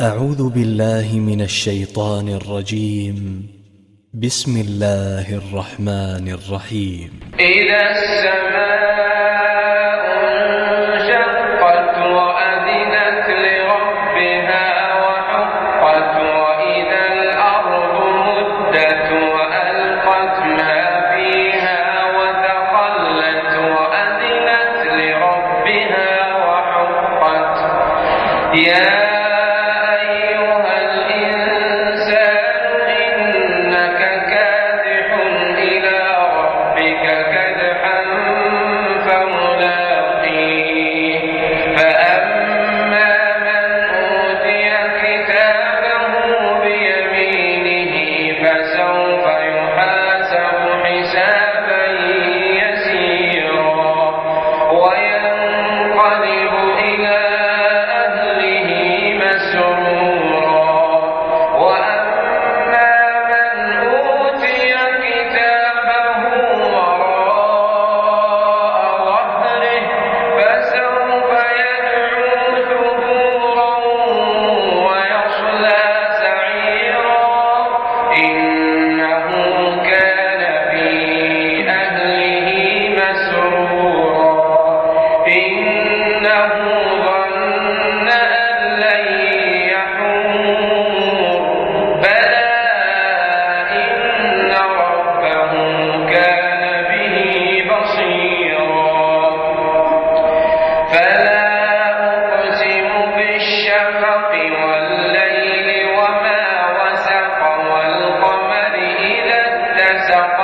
أعوذ بالله من الشيطان الرجيم. بسم الله الرحمن الرحيم. إذا السماء انشقت وأذنت لربها وحقت وإذا الأرض مدت وألقت ما فيها وتخلت وأذنت لربها وحقت. يا gran